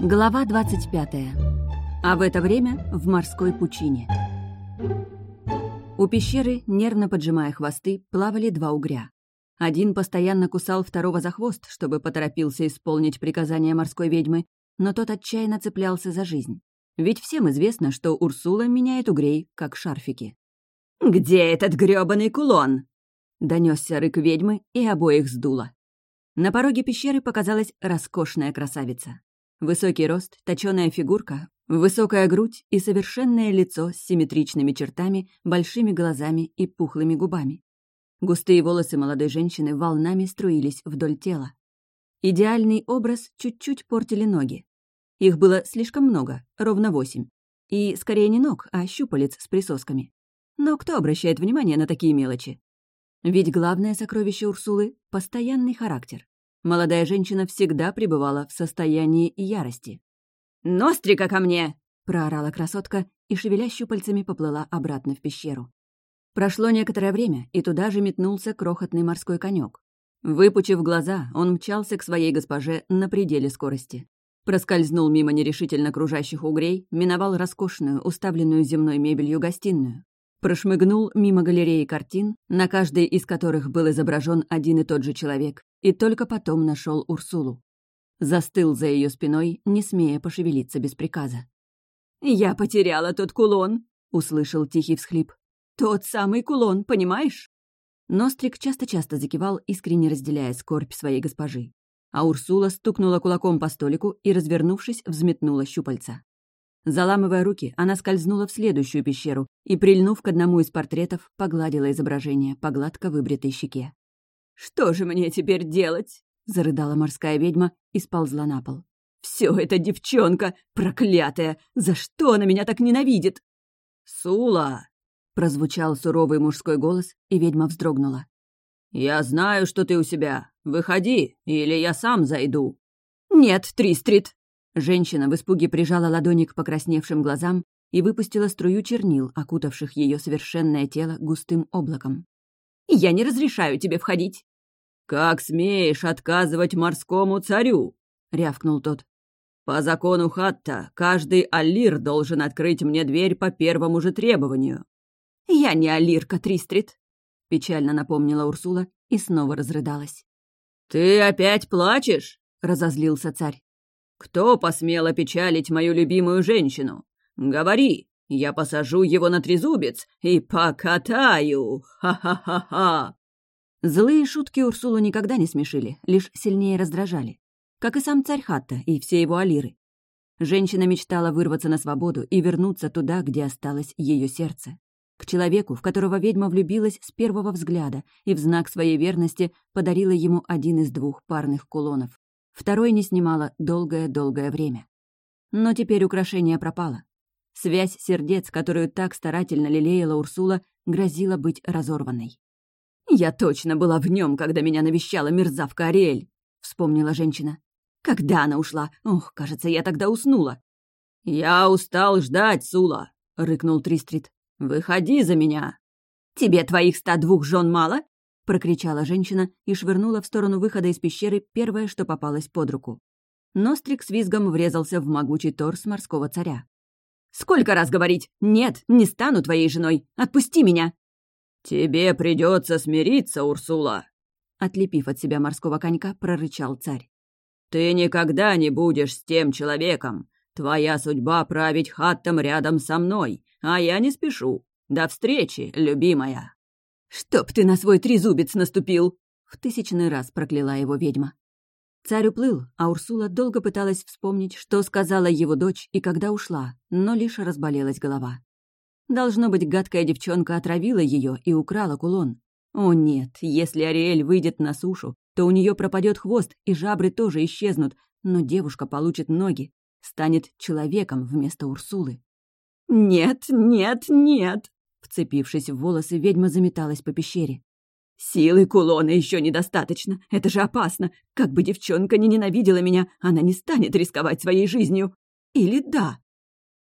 Глава 25. А в это время в морской пучине. У пещеры, нервно поджимая хвосты, плавали два угря. Один постоянно кусал второго за хвост, чтобы поторопился исполнить приказание морской ведьмы, но тот отчаянно цеплялся за жизнь. Ведь всем известно, что Урсула меняет угрей, как шарфики. «Где этот грёбаный кулон?» — донесся рык ведьмы, и обоих сдуло. На пороге пещеры показалась роскошная красавица. Высокий рост, точёная фигурка, высокая грудь и совершенное лицо с симметричными чертами, большими глазами и пухлыми губами. Густые волосы молодой женщины волнами струились вдоль тела. Идеальный образ чуть-чуть портили ноги. Их было слишком много, ровно восемь. И скорее не ног, а щупалец с присосками. Но кто обращает внимание на такие мелочи? Ведь главное сокровище Урсулы — постоянный характер. Молодая женщина всегда пребывала в состоянии ярости. «Нострика ко мне!» — проорала красотка и, шевеля щупальцами, поплыла обратно в пещеру. Прошло некоторое время, и туда же метнулся крохотный морской конек. Выпучив глаза, он мчался к своей госпоже на пределе скорости. Проскользнул мимо нерешительно кружащих угрей, миновал роскошную, уставленную земной мебелью гостиную. Прошмыгнул мимо галереи картин, на каждой из которых был изображен один и тот же человек, и только потом нашел Урсулу. Застыл за ее спиной, не смея пошевелиться без приказа. «Я потеряла тот кулон», — услышал тихий всхлип. «Тот самый кулон, понимаешь?» Нострик часто-часто закивал, искренне разделяя скорбь своей госпожи. А Урсула стукнула кулаком по столику и, развернувшись, взметнула щупальца. Заламывая руки, она скользнула в следующую пещеру и, прильнув к одному из портретов, погладила изображение по гладко выбритой щеке. «Что же мне теперь делать?» — зарыдала морская ведьма и сползла на пол. «Все это девчонка, проклятая! За что она меня так ненавидит?» «Сула!» — прозвучал суровый мужской голос, и ведьма вздрогнула. «Я знаю, что ты у себя. Выходи, или я сам зайду». «Нет, Тристрит!» Женщина в испуге прижала ладони к покрасневшим глазам и выпустила струю чернил, окутавших ее совершенное тело густым облаком. «Я не разрешаю тебе входить!» «Как смеешь отказывать морскому царю?» — рявкнул тот. «По закону Хатта каждый аллир должен открыть мне дверь по первому же требованию». «Я не аллирка, Тристрит», — печально напомнила Урсула и снова разрыдалась. «Ты опять плачешь?» — разозлился царь. «Кто посмел опечалить мою любимую женщину? Говори, я посажу его на трезубец и покатаю! Ха-ха-ха-ха!» Злые шутки Урсулу никогда не смешили, лишь сильнее раздражали. Как и сам царь Хатта и все его алиры. Женщина мечтала вырваться на свободу и вернуться туда, где осталось ее сердце. К человеку, в которого ведьма влюбилась с первого взгляда и в знак своей верности подарила ему один из двух парных кулонов. Второй не снимала долгое-долгое время. Но теперь украшение пропало. Связь сердец, которую так старательно лелеяла Урсула, грозила быть разорванной. «Я точно была в нем, когда меня навещала мерзавка Ариэль», — вспомнила женщина. «Когда она ушла? Ох, кажется, я тогда уснула». «Я устал ждать, Сула», — рыкнул Тристрит. «Выходи за меня». «Тебе твоих ста двух жен мало?» — прокричала женщина и швырнула в сторону выхода из пещеры первое, что попалось под руку. Нострик с визгом врезался в могучий торс морского царя. «Сколько раз говорить? Нет, не стану твоей женой! Отпусти меня!» «Тебе придется смириться, Урсула!» Отлепив от себя морского конька, прорычал царь. «Ты никогда не будешь с тем человеком. Твоя судьба править хаттом рядом со мной, а я не спешу. До встречи, любимая!» «Чтоб ты на свой трезубец наступил!» В тысячный раз прокляла его ведьма. Царь уплыл, а Урсула долго пыталась вспомнить, что сказала его дочь и когда ушла, но лишь разболелась голова. Должно быть, гадкая девчонка отравила ее и украла кулон. О нет, если Ариэль выйдет на сушу, то у нее пропадет хвост, и жабры тоже исчезнут, но девушка получит ноги, станет человеком вместо Урсулы. «Нет, нет, нет!» Вцепившись в волосы, ведьма заметалась по пещере. «Силы кулона еще недостаточно. Это же опасно. Как бы девчонка не ненавидела меня, она не станет рисковать своей жизнью. Или да,